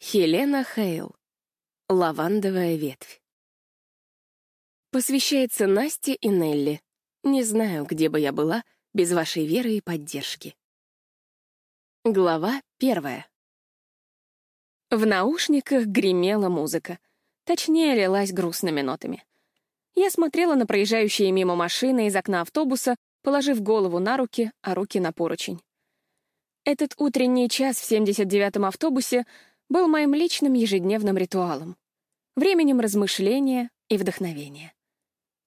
Хелена Хейл. Лавандовая ветвь. Посвящается Насте и Нелли. Не знаю, где бы я была без вашей веры и поддержки. Глава первая. В наушниках гремела музыка. Точнее, лилась грустными нотами. Я смотрела на проезжающие мимо машины из окна автобуса, положив голову на руки, а руки на поручень. Этот утренний час в 79-м автобусе был моим личным ежедневным ритуалом, временем размышления и вдохновения.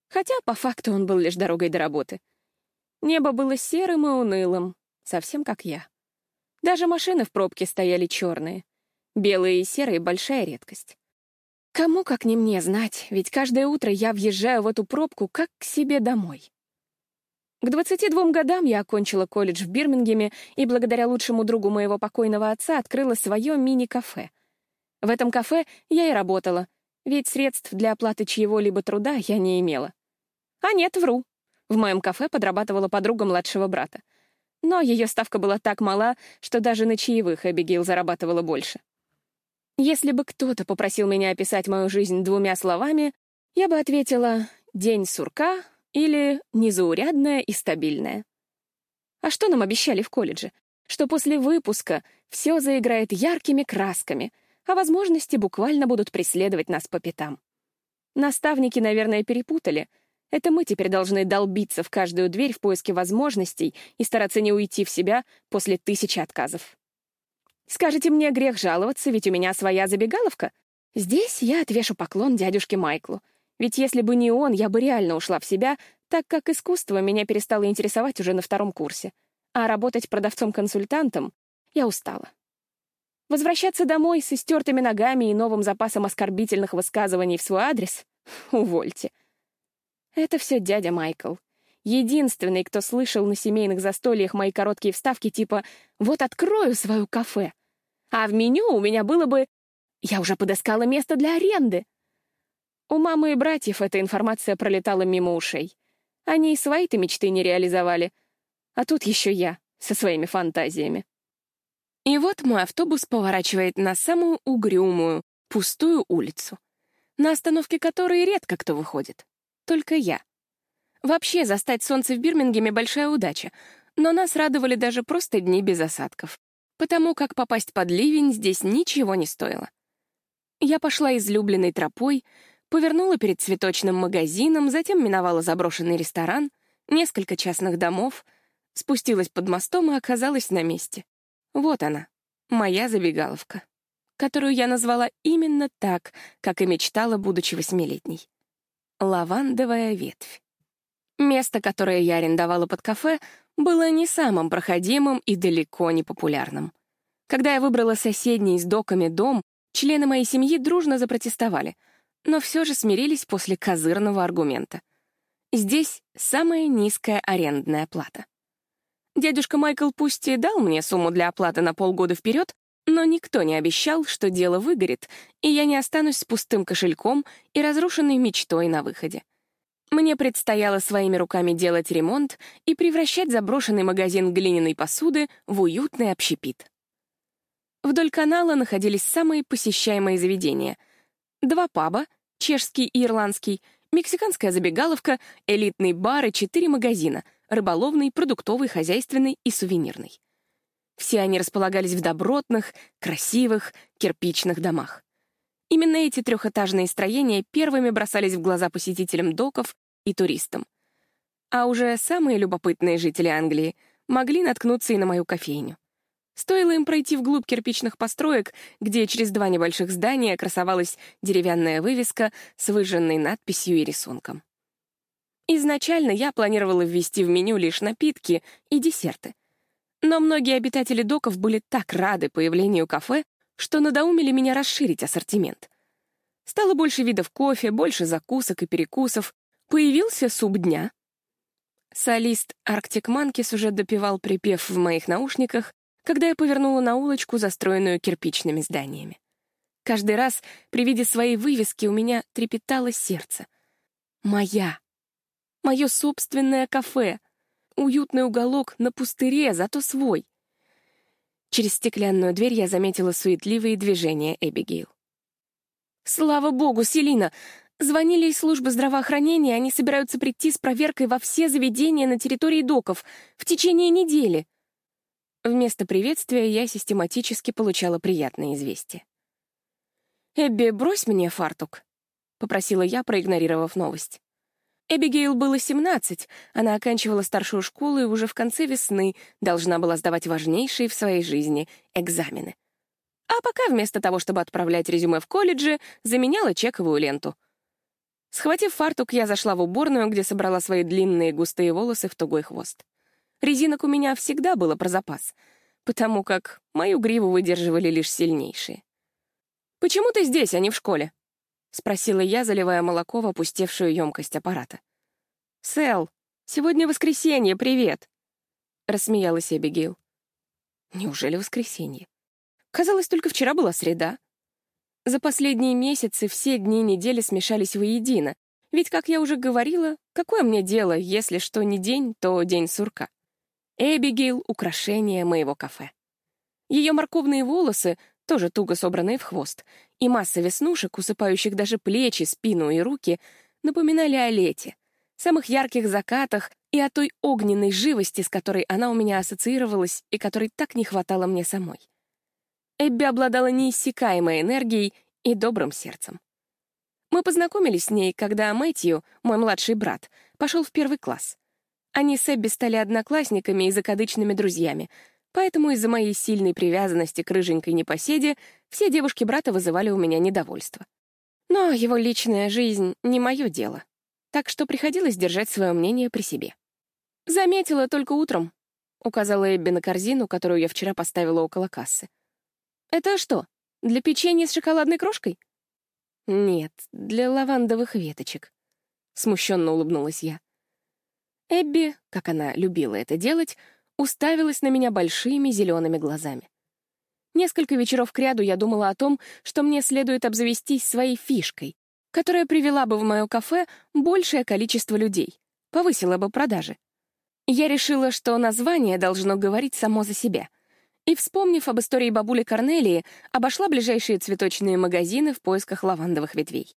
Хотя, по факту, он был лишь дорогой до работы. Небо было серым и унылым, совсем как я. Даже машины в пробке стояли черные. Белые и серые — большая редкость. Кому, как не мне, знать, ведь каждое утро я въезжаю в эту пробку как к себе домой. К 22 годам я окончила колледж в Бирмингеме и благодаря лучшему другу моего покойного отца открыла свое мини-кафе. В этом кафе я и работала, ведь средств для оплаты чьего-либо труда я не имела. А нет, вру. В моем кафе подрабатывала подруга младшего брата. Но ее ставка была так мала, что даже на чаевых Эбигейл зарабатывала больше. Если бы кто-то попросил меня описать мою жизнь двумя словами, я бы ответила «день сурка», или незаурядная и стабильная. А что нам обещали в колледже? Что после выпуска все заиграет яркими красками, а возможности буквально будут преследовать нас по пятам. Наставники, наверное, перепутали. Это мы теперь должны долбиться в каждую дверь в поиске возможностей и стараться не уйти в себя после тысячи отказов. Скажете мне грех жаловаться, ведь у меня своя забегаловка? Здесь я отвешу поклон дядюшке Майклу. Ведь если бы не он, я бы реально ушла в себя, так как искусство меня перестало интересовать уже на втором курсе. А работать продавцом-консультантом я устала. Возвращаться домой с истертыми ногами и новым запасом оскорбительных высказываний в свой адрес — увольте. Это все дядя Майкл. Единственный, кто слышал на семейных застольях мои короткие вставки типа «Вот открою свое кафе». А в меню у меня было бы «Я уже подыскала место для аренды». У мамы и братьев эта информация пролетала мимо ушей. Они и свои-то мечты не реализовали. А тут еще я, со своими фантазиями. И вот мой автобус поворачивает на самую угрюмую, пустую улицу, на остановке которой редко кто выходит. Только я. Вообще, застать солнце в Бирмингеме — большая удача, но нас радовали даже просто дни без осадков, потому как попасть под ливень здесь ничего не стоило. Я пошла излюбленной тропой, Повернула перед цветочным магазином, затем миновала заброшенный ресторан, несколько частных домов, спустилась под мостом и оказалась на месте. Вот она, моя забегаловка, которую я назвала именно так, как и мечтала, будучи восьмилетней. Лавандовая ветвь. Место, которое я арендовала под кафе, было не самым проходимым и далеко не популярным. Когда я выбрала соседний с доками дом, члены моей семьи дружно запротестовали — но все же смирились после козырного аргумента. Здесь самая низкая арендная плата. Дядюшка Майкл пусть и дал мне сумму для оплаты на полгода вперед, но никто не обещал, что дело выгорит, и я не останусь с пустым кошельком и разрушенной мечтой на выходе. Мне предстояло своими руками делать ремонт и превращать заброшенный магазин глиняной посуды в уютный общепит. Вдоль канала находились самые посещаемые заведения — Два паба, чешский и ирландский, мексиканская забегаловка, элитный бар и четыре магазина — рыболовный, продуктовый, хозяйственный и сувенирный. Все они располагались в добротных, красивых, кирпичных домах. Именно эти трехэтажные строения первыми бросались в глаза посетителям доков и туристам. А уже самые любопытные жители Англии могли наткнуться и на мою кофейню. Стоило им пройти вглубь кирпичных построек, где через два небольших здания красовалась деревянная вывеска с выжженной надписью и рисунком. Изначально я планировала ввести в меню лишь напитки и десерты. Но многие обитатели доков были так рады появлению кафе, что надоумили меня расширить ассортимент. Стало больше видов кофе, больше закусок и перекусов, появился суп дня. Солист Arctic Monkeys уже допевал припев в моих наушниках, когда я повернула на улочку, застроенную кирпичными зданиями. Каждый раз при виде своей вывески у меня трепетало сердце. Моя. Мое собственное кафе. Уютный уголок на пустыре, зато свой. Через стеклянную дверь я заметила суетливые движения Эбигейл. «Слава богу, Селина! Звонили из службы здравоохранения, они собираются прийти с проверкой во все заведения на территории доков в течение недели». Вместо приветствия я систематически получала приятные известия. «Эбби, брось мне фартук», — попросила я, проигнорировав новость. Эбигейл было 17, она оканчивала старшую школу и уже в конце весны должна была сдавать важнейшие в своей жизни экзамены. А пока вместо того, чтобы отправлять резюме в колледже, заменяла чековую ленту. Схватив фартук, я зашла в уборную, где собрала свои длинные густые волосы в тугой хвост. Резинок у меня всегда было про запас, потому как мою гриву выдерживали лишь сильнейшие. «Почему ты здесь, а не в школе?» — спросила я, заливая молоко в опустевшую емкость аппарата. «Сэл, сегодня воскресенье, привет!» — рассмеялась Эбигейл. «Неужели воскресенье? Казалось, только вчера была среда. За последние месяцы все дни недели смешались воедино, ведь, как я уже говорила, какое мне дело, если что не день, то день сурка. Эбигейл — украшение моего кафе. Ее морковные волосы тоже туго собранные в хвост, и масса веснушек, усыпающих даже плечи, спину и руки, напоминали о лете, самых ярких закатах и о той огненной живости, с которой она у меня ассоциировалась и которой так не хватало мне самой. Эбби обладала неиссякаемой энергией и добрым сердцем. Мы познакомились с ней, когда Мэтью, мой младший брат, пошел в первый класс. Они с Эбби стали одноклассниками и закадычными друзьями, Поэтому из-за моей сильной привязанности к рыженькой непоседе все девушки брата вызывали у меня недовольство. Но его личная жизнь — не мое дело, так что приходилось держать свое мнение при себе. «Заметила только утром», — указала Эбби на корзину, которую я вчера поставила около кассы. «Это что, для печенья с шоколадной крошкой?» «Нет, для лавандовых веточек», — смущенно улыбнулась я. Эбби, как она любила это делать, уставилась на меня большими зелеными глазами. Несколько вечеров кряду я думала о том, что мне следует обзавестись своей фишкой, которая привела бы в мое кафе большее количество людей, повысила бы продажи. Я решила, что название должно говорить само за себя. И, вспомнив об истории бабули Корнелии, обошла ближайшие цветочные магазины в поисках лавандовых ветвей.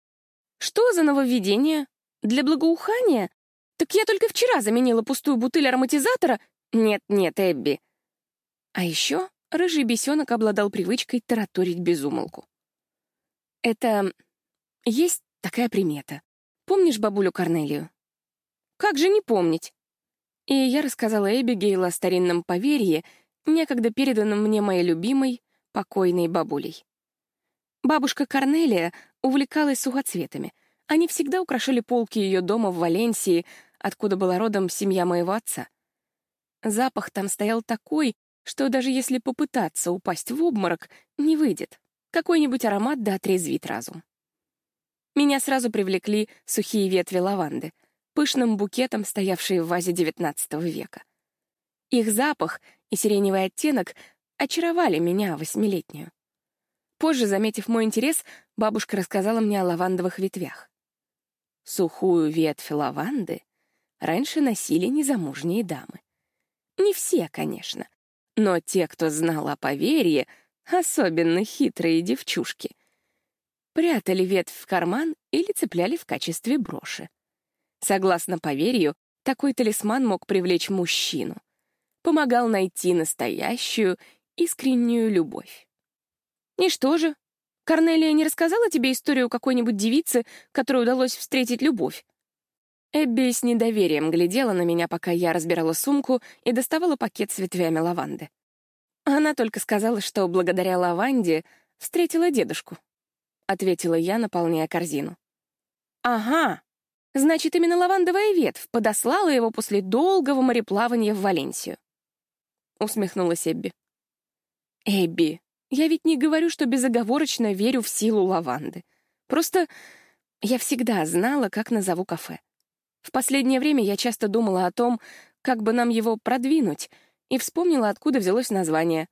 Что за нововведение? Для благоухания? Так я только вчера заменила пустую бутыль ароматизатора нет-нет, Эбби. А еще рыжий бесенок обладал привычкой тараторить безумолку. Это... есть такая примета. Помнишь бабулю Корнелию? Как же не помнить? И я рассказала Эбигейл о старинном поверье, некогда переданном мне моей любимой, покойной бабулей. Бабушка Корнелия увлекалась сухоцветами. Они всегда украшали полки ее дома в Валенсии, откуда была родом семья моего отца. Запах там стоял такой, что даже если попытаться упасть в обморок, не выйдет. Какой-нибудь аромат да отрезвит разум. Меня сразу привлекли сухие ветви лаванды, пышным букетом, стоявшие в вазе XIX века. Их запах и сиреневый оттенок очаровали меня, восьмилетнюю. Позже, заметив мой интерес, бабушка рассказала мне о лавандовых ветвях. Сухую ветвь лаванды раньше носили незамужние дамы. Не все, конечно. Но те, кто знал о поверье, особенно хитрые девчушки, прятали ветвь в карман или цепляли в качестве броши. Согласно поверью, такой талисман мог привлечь мужчину. Помогал найти настоящую, искреннюю любовь. И что же? Корнелия не рассказала тебе историю какой-нибудь девицы, которой удалось встретить любовь? Эбби с недоверием глядела на меня, пока я разбирала сумку и доставала пакет с ветвями лаванды. Она только сказала, что благодаря лаванде встретила дедушку. Ответила я, наполняя корзину. «Ага, значит, именно лавандовая ветвь подослала его после долгого мореплавания в Валенсию». Усмехнулась Эбби. «Эбби, я ведь не говорю, что безоговорочно верю в силу лаванды. Просто я всегда знала, как назову кафе. В последнее время я часто думала о том, как бы нам его продвинуть, и вспомнила, откуда взялось название.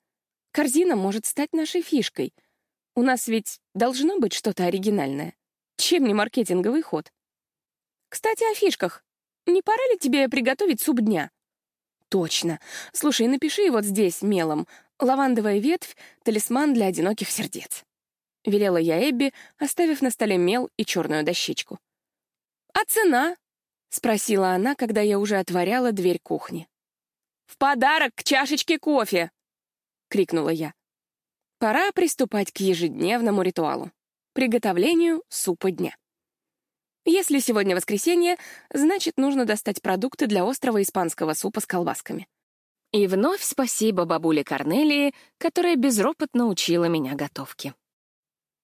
Корзина может стать нашей фишкой. У нас ведь должно быть что-то оригинальное. Чем не маркетинговый ход? Кстати, о фишках. Не пора ли тебе приготовить суп дня? Точно. Слушай, напиши вот здесь мелом. Лавандовая ветвь — талисман для одиноких сердец. Велела я Эбби, оставив на столе мел и черную дощечку. «А цена?» — спросила она, когда я уже отворяла дверь кухни. «В подарок к чашечке кофе!» — крикнула я. Пора приступать к ежедневному ритуалу — приготовлению супа дня. Если сегодня воскресенье, значит, нужно достать продукты для острого испанского супа с колбасками. И вновь спасибо бабуле Корнелии, которая безропотно учила меня готовке.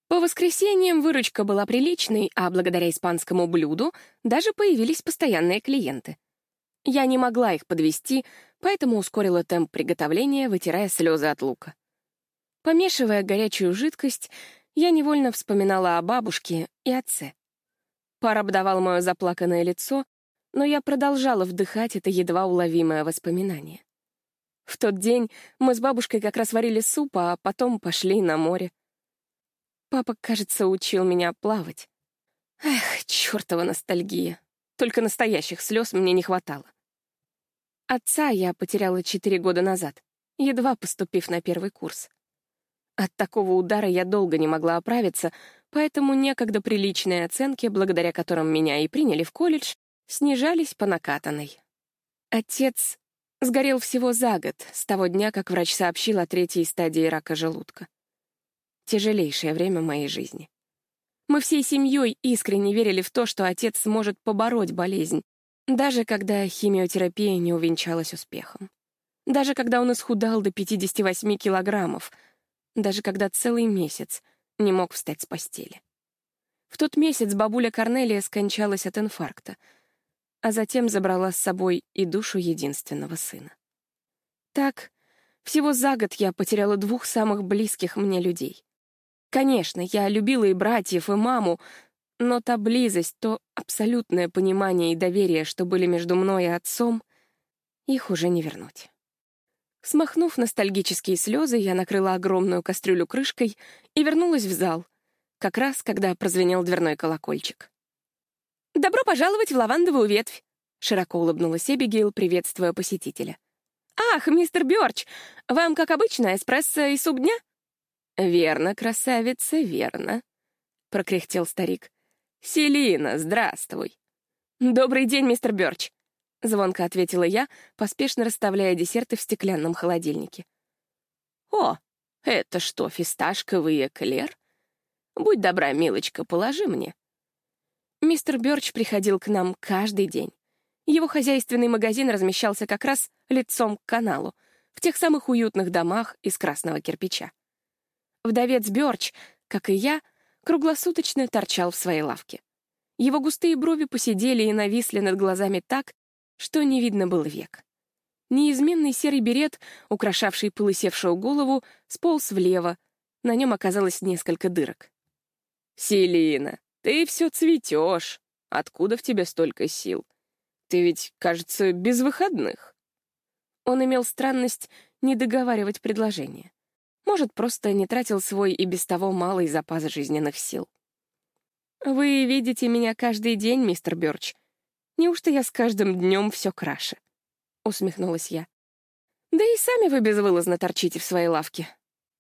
По воскресеньям выручка была приличной, а благодаря испанскому блюду даже появились постоянные клиенты. Я не могла их подвести, поэтому ускорила темп приготовления, вытирая слезы от лука. Помешивая горячую жидкость, я невольно вспоминала о бабушке и отце. Пар обдавал мое заплаканное лицо, но я продолжала вдыхать это едва уловимое воспоминание. В тот день мы с бабушкой как раз варили суп, а потом пошли на море. Папа, кажется, учил меня плавать. Эх, чертова ностальгия. Только настоящих слез мне не хватало. Отца я потеряла четыре года назад, едва поступив на первый курс. От такого удара я долго не могла оправиться, поэтому некогда приличные оценки, благодаря которым меня и приняли в колледж, снижались по накатанной. Отец Сгорел всего за год, с того дня, как врач сообщил о третьей стадии рака желудка. Тяжелейшее время моей жизни. Мы всей семьей искренне верили в то, что отец сможет побороть болезнь, даже когда химиотерапия не увенчалась успехом. Даже когда он исхудал до 58 килограммов. Даже когда целый месяц не мог встать с постели. В тот месяц бабуля Корнелия скончалась от инфаркта — а затем забрала с собой и душу единственного сына. Так, всего за год я потеряла двух самых близких мне людей. Конечно, я любила и братьев, и маму, но та близость, то абсолютное понимание и доверие, что были между мной и отцом, их уже не вернуть. Смахнув ностальгические слезы, я накрыла огромную кастрюлю крышкой и вернулась в зал, как раз когда прозвенел дверной колокольчик. «Добро пожаловать в лавандовую ветвь!» — широко улыбнулась Эбигейл, приветствуя посетителя. «Ах, мистер Бёрч, вам, как обычно, эспрессо и суп дня?» «Верно, красавица, верно», — прокряхтел старик. «Селина, здравствуй». «Добрый день, мистер Бёрч», — звонко ответила я, поспешно расставляя десерты в стеклянном холодильнике. «О, это что, фисташковый эклер? Будь добра, милочка, положи мне». Мистер Бёрч приходил к нам каждый день. Его хозяйственный магазин размещался как раз лицом к каналу, в тех самых уютных домах из красного кирпича. Вдовец Бёрч, как и я, круглосуточно торчал в своей лавке. Его густые брови посидели и нависли над глазами так, что не видно было век. Неизменный серый берет, украшавший полысевшую голову, сполз влево, на нем оказалось несколько дырок. «Селина, ты все цветешь. Откуда в тебе столько сил? Ты ведь, кажется, без выходных. Он имел странность не договаривать предложение. Может, просто не тратил свой и без того малый запас жизненных сил. «Вы видите меня каждый день, мистер Бёрч. Неужто я с каждым днем все краше?» — усмехнулась я. «Да и сами вы безвылазно торчите в своей лавке.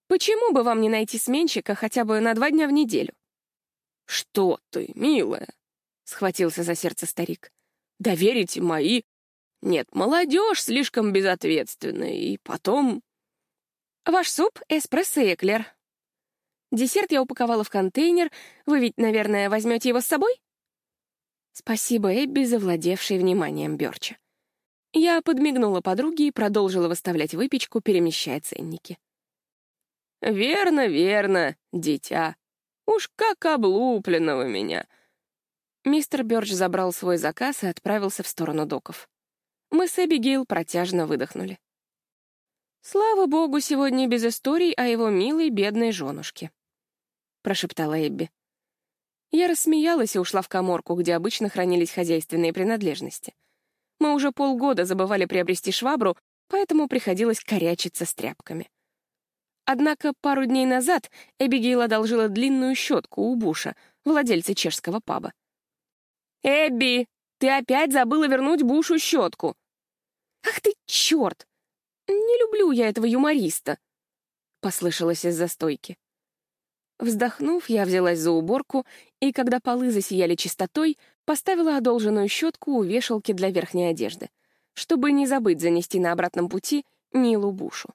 Почему бы вам не найти сменщика хотя бы на два дня в неделю?» «Что ты, милая?» — схватился за сердце старик. «Доверите мои...» «Нет, молодежь слишком безответственная, и потом...» «Ваш суп, эспрессо и эклер». Десерт я упаковала в контейнер. Вы ведь, наверное, возьмете его с собой? Спасибо Эбби, завладевшей вниманием Бёрча. Я подмигнула подруге и продолжила выставлять выпечку, перемещая ценники. «Верно, верно, дитя», Уж как облупленного меня!» Мистер Бёрдж забрал свой заказ и отправился в сторону доков. Мы с Эбигейл протяжно выдохнули. «Слава богу, сегодня без историй о его милой бедной женушке», — прошептала Эбби. Я рассмеялась и ушла в коморку, где обычно хранились хозяйственные принадлежности. Мы уже полгода забывали приобрести швабру, поэтому приходилось корячиться с тряпками. Однако пару дней назад Эбигейл одолжила длинную щетку у Буша, владельца чешского паба. «Эбби, ты опять забыла вернуть Бушу щетку!» «Ах ты, черт! Не люблю я этого юмориста!» — послышалось из-за стойки. Вздохнув, я взялась за уборку, и когда полы засияли чистотой, поставила одолженную щетку у вешалки для верхней одежды, чтобы не забыть занести на обратном пути Нилу Бушу.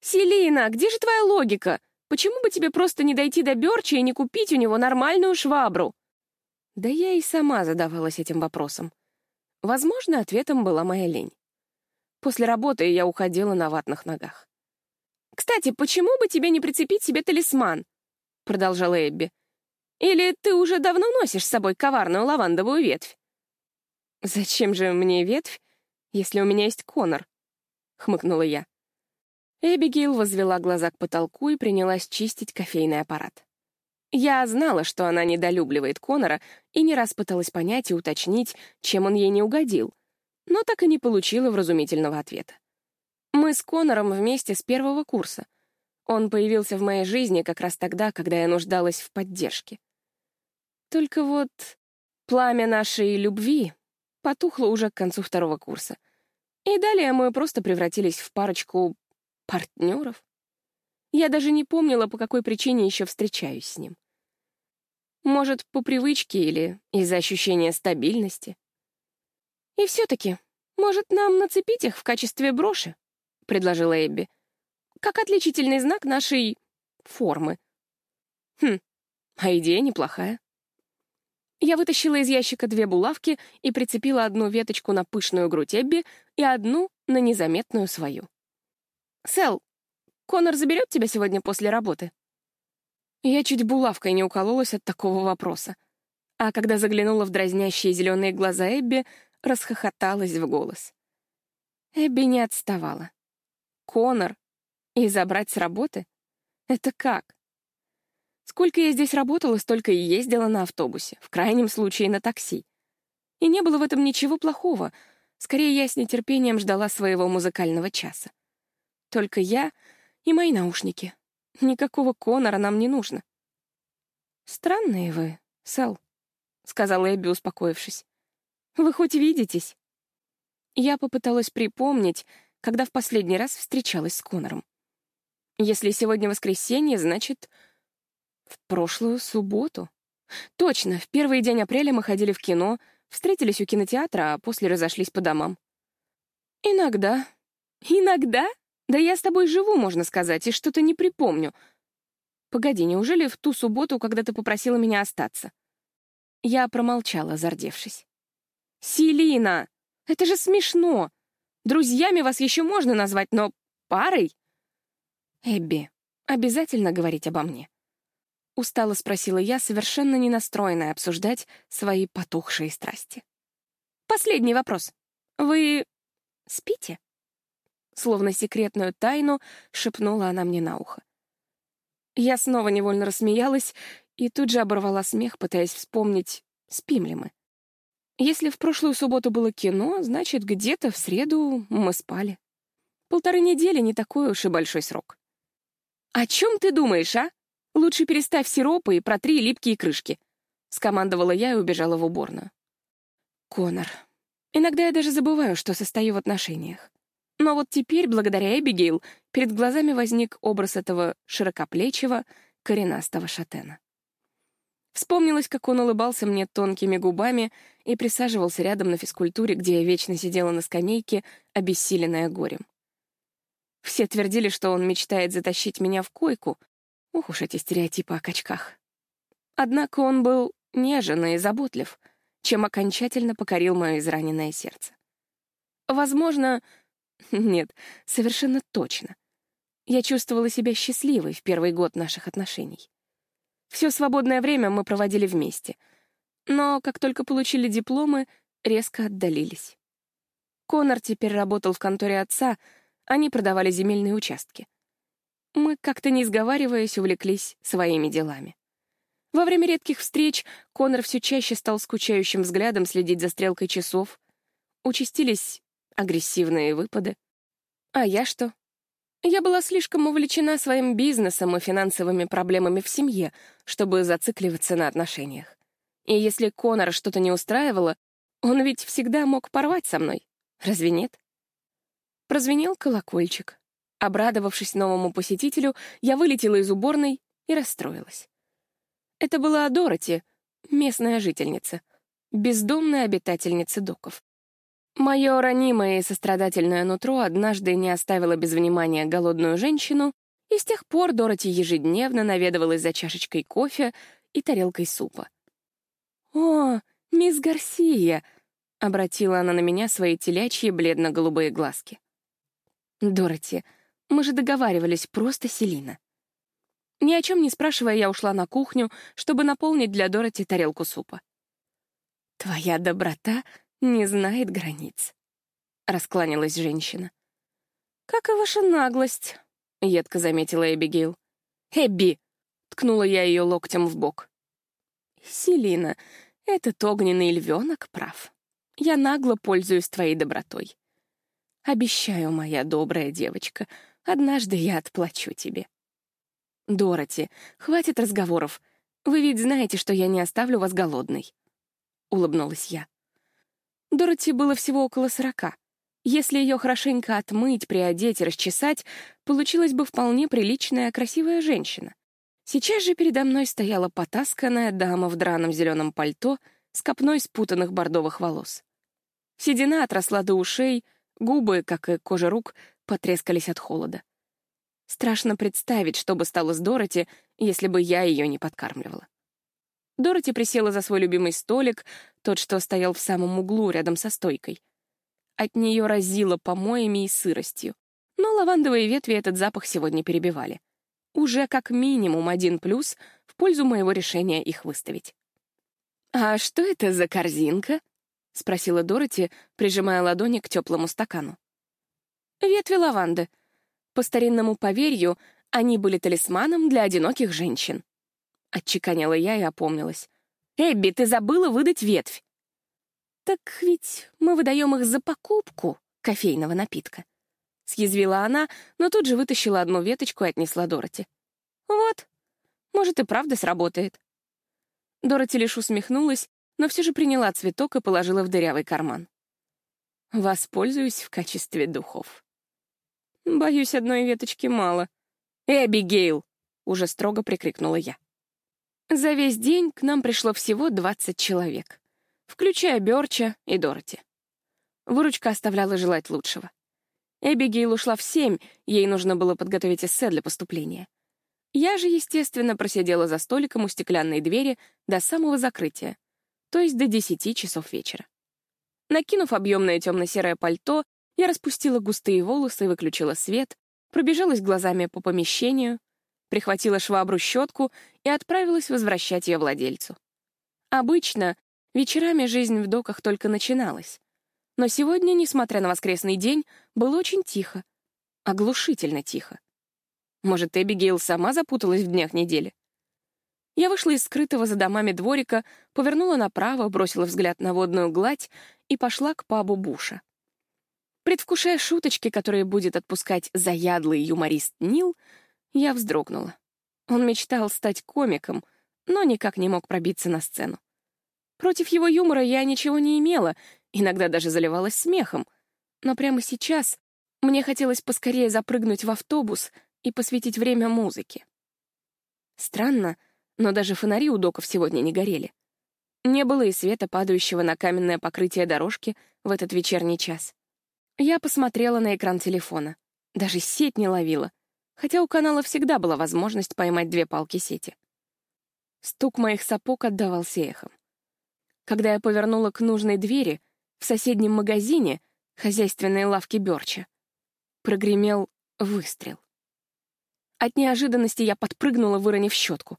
«Селина, где же твоя логика? Почему бы тебе просто не дойти до Бёрча и не купить у него нормальную швабру?» Да я и сама задавалась этим вопросом. Возможно, ответом была моя лень. После работы я уходила на ватных ногах. «Кстати, почему бы тебе не прицепить себе талисман?» — продолжала Эбби. «Или ты уже давно носишь с собой коварную лавандовую ветвь?» «Зачем же мне ветвь, если у меня есть Конор?» — хмыкнула я. Эбигейл возвела глаза к потолку и принялась чистить кофейный аппарат. Я знала, что она недолюбливает Конора, и не раз пыталась понять и уточнить, чем он ей не угодил, но так и не получила вразумительного ответа. Мы с Конором вместе с первого курса. Он появился в моей жизни как раз тогда, когда я нуждалась в поддержке. Только вот пламя нашей любви потухло уже к концу второго курса. И далее мы просто превратились в парочку партнеров. Я даже не помнила, по какой причине еще встречаюсь с ним. Может, по привычке или из-за ощущения стабильности. И все-таки, может, нам нацепить их в качестве броши? предложила Эбби. «Как отличительный знак нашей... формы». Хм, а идея неплохая. Я вытащила из ящика две булавки и прицепила одну веточку на пышную грудь Эбби и одну на незаметную свою. «Сэл, Конор заберет тебя сегодня после работы?» Я чуть булавкой не укололась от такого вопроса. А когда заглянула в дразнящие зеленые глаза Эбби, расхохоталась в голос. Эбби не отставала. Конор и забрать с работы? Это как? Сколько я здесь работала, столько и ездила на автобусе, в крайнем случае на такси. И не было в этом ничего плохого. Скорее, я с нетерпением ждала своего музыкального часа. Только я и мои наушники. Никакого Конора нам не нужно. «Странные вы, Сэл», — сказала Эбби, успокоившись. «Вы хоть видитесь?» Я попыталась припомнить, когда в последний раз встречалась с Конором. Если сегодня воскресенье, значит, в прошлую субботу. Точно, в первый день апреля мы ходили в кино, встретились у кинотеатра, а после разошлись по домам. Иногда. Иногда? Да я с тобой живу, можно сказать, и что-то не припомню. Погоди, неужели в ту субботу, когда ты попросила меня остаться? Я промолчала, зардевшись. «Селина! Это же смешно! Друзьями вас еще можно назвать, но парой? Эбби, обязательно говорить обо мне. Устало спросила я, совершенно не настроенная обсуждать свои потухшие страсти. Последний вопрос. Вы спите? Словно секретную тайну шепнула она мне на ухо. Я снова невольно рассмеялась и тут же оборвала смех, пытаясь вспомнить, спим ли мы. Если в прошлую субботу было кино, значит, где-то в среду мы спали. Полторы недели — не такой уж и большой срок. «О чем ты думаешь, а? Лучше переставь сиропы и протри липкие крышки», — скомандовала я и убежала в уборную. Конор. Иногда я даже забываю, что состою в отношениях. Но вот теперь, благодаря Эбигейл, перед глазами возник образ этого широкоплечего, коренастого шатена. Вспомнилось, как он улыбался мне тонкими губами и присаживался рядом на физкультуре, где я вечно сидела на скамейке, обессиленная горем. Все твердили, что он мечтает затащить меня в койку. Ух уж эти стереотипы о качках. Однако он был нежен и заботлив, чем окончательно покорил мое израненное сердце. Возможно, нет, совершенно точно. Я чувствовала себя счастливой в первый год наших отношений. Все свободное время мы проводили вместе. Но как только получили дипломы, резко отдалились. Конор теперь работал в конторе отца, они продавали земельные участки. Мы, как-то не сговариваясь, увлеклись своими делами. Во время редких встреч Конор все чаще стал скучающим взглядом следить за стрелкой часов. Участились агрессивные выпады. А я что? Я была слишком увлечена своим бизнесом и финансовыми проблемами в семье, чтобы зацикливаться на отношениях. И если Конора что-то не устраивало, он ведь всегда мог порвать со мной. Разве нет? Прозвенел колокольчик. Обрадовавшись новому посетителю, я вылетела из уборной и расстроилась. Это была Дороти, местная жительница, бездомная обитательница доков. Мое ранимое и сострадательное нутро однажды не оставило без внимания голодную женщину, и с тех пор Дороти ежедневно наведывалась за чашечкой кофе и тарелкой супа. «О, мисс Гарсия!» — обратила она на меня свои телячьи бледно-голубые глазки. «Дороти, мы же договаривались, просто Селина». Ни о чем не спрашивая, я ушла на кухню, чтобы наполнить для Дороти тарелку супа. «Твоя доброта не знает границ», — раскланялась женщина. «Как и ваша наглость», — едко заметила Эбигейл. «Эбби!» — ткнула я ее локтем в бок. «Селина, этот огненный львенок прав. Я нагло пользуюсь твоей добротой. Обещаю, моя добрая девочка, однажды я отплачу тебе». «Дороти, хватит разговоров. Вы ведь знаете, что я не оставлю вас голодной», — улыбнулась я. Дороти было всего около сорока. Если ее хорошенько отмыть, приодеть и расчесать, получилась бы вполне приличная, красивая женщина. Сейчас же передо мной стояла потасканная дама в драном зеленом пальто с копной спутанных бордовых волос. Седина отросла до ушей, губы, как и кожа рук, потрескались от холода. Страшно представить, что бы стало с Дороти, если бы я ее не подкармливала. Дороти присела за свой любимый столик, тот, что стоял в самом углу рядом со стойкой. От нее разило помоями и сыростью, но лавандовые ветви этот запах сегодня перебивали. Уже как минимум один плюс в пользу моего решения их выставить. «А что это за корзинка?» — спросила Дороти, прижимая ладони к теплому стакану. «Ветви лаванды», по старинному поверью, они были талисманом для одиноких женщин. Отчеканила я и опомнилась. «Эбби, ты забыла выдать ветвь!» «Так ведь мы выдаем их за покупку кофейного напитка», — съязвила она, но тут же вытащила одну веточку и отнесла Дороти. «Вот, может, и правда сработает». Дороти лишь усмехнулась, но все же приняла цветок и положила в дырявый карман. «Воспользуюсь в качестве духов». Боюсь, одной веточки мало. «Эбигейл!» — уже строго прикрикнула я. За весь день к нам пришло всего 20 человек, включая Бёрча и Дороти. Выручка оставляла желать лучшего. Эбигейл ушла в семь, ей нужно было подготовить эссе для поступления. Я же, естественно, просидела за столиком у стеклянной двери до самого закрытия, то есть до десяти часов вечера. Накинув объемное темно-серое пальто я распустила густые волосы, выключила свет, пробежалась глазами по помещению, прихватила швабру-щетку и отправилась возвращать ее владельцу. Обычно вечерами жизнь в доках только начиналась. Но сегодня, несмотря на воскресный день, было очень тихо. Оглушительно тихо. Может, Эбигейл сама запуталась в днях недели? Я вышла из скрытого за домами дворика, повернула направо, бросила взгляд на водную гладь и пошла к пабу Буша. Предвкушая шуточки, которые будет отпускать заядлый юморист Нил, я вздрогнула. Он мечтал стать комиком, но никак не мог пробиться на сцену. Против его юмора я ничего не имела, иногда даже заливалась смехом. Но прямо сейчас мне хотелось поскорее запрыгнуть в автобус и посвятить время музыке. Странно, но даже фонари у доков сегодня не горели. Не было и света, падающего на каменное покрытие дорожки в этот вечерний час. Я посмотрела на экран телефона. Даже сеть не ловила, хотя у канала всегда была возможность поймать две палки сети. Стук моих сапог отдавался эхом. Когда я повернула к нужной двери, в соседнем магазине, хозяйственной лавки Бёрча, прогремел выстрел. От неожиданности я подпрыгнула, выронив щетку.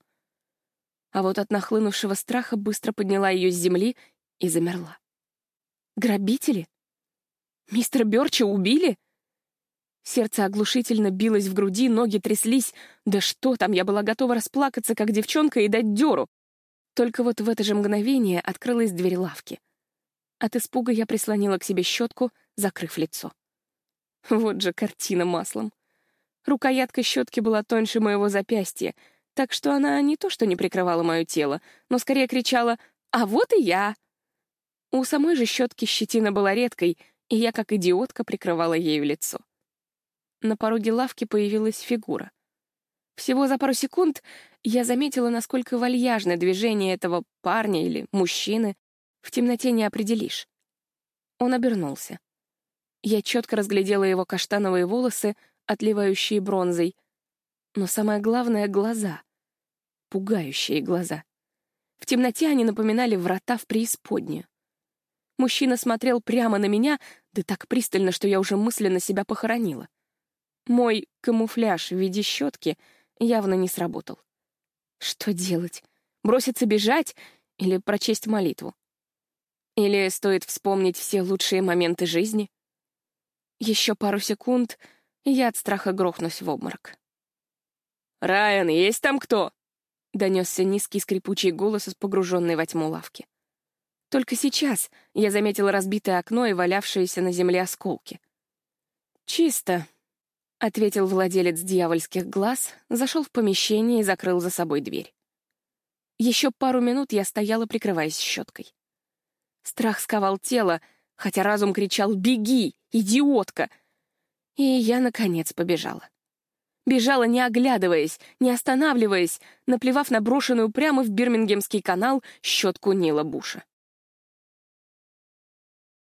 А вот от нахлынувшего страха быстро подняла ее с земли и замерла. Грабители? Мистера Бёрча убили? Сердце оглушительно билось в груди, ноги тряслись. Да что там, я была готова расплакаться, как девчонка, и дать дёру. Только вот в это же мгновение открылась дверь лавки. От испуга я прислонила к себе щетку, закрыв лицо. Вот же картина маслом. Рукоятка щетки была тоньше моего запястья, так что она не то что не прикрывала мое тело, но скорее кричала «А вот и я!». У самой же щетки щетина была редкой — и я, как идиотка, прикрывала ею лицо. На пороге лавки появилась фигура. Всего за пару секунд я заметила, насколько вальяжно движение этого парня или мужчины. В темноте не определишь. Он обернулся. Я четко разглядела его каштановые волосы, отливающие бронзой. Но самое главное — глаза. Пугающие глаза. В темноте они напоминали врата в преисподнюю. Мужчина смотрел прямо на меня, да так пристально, что я уже мысленно себя похоронила. Мой камуфляж в виде щетки явно не сработал. Что делать? Броситься бежать или прочесть молитву? Или стоит вспомнить все лучшие моменты жизни? Еще пару секунд, и я от страха грохнусь в обморок. «Райан, есть там кто?» — донесся низкий скрипучий голос из погруженной во тьму лавки. Только сейчас я заметила разбитое окно и валявшиеся на земле осколки. «Чисто», — ответил владелец дьявольских глаз, зашел в помещение и закрыл за собой дверь. Еще пару минут я стояла, прикрываясь щеткой. Страх сковал тело, хотя разум кричал «Беги, идиотка!» И я, наконец, побежала. Бежала, не оглядываясь, не останавливаясь, наплевав на брошенную прямо в Бирмингемский канал щетку Нила Буша.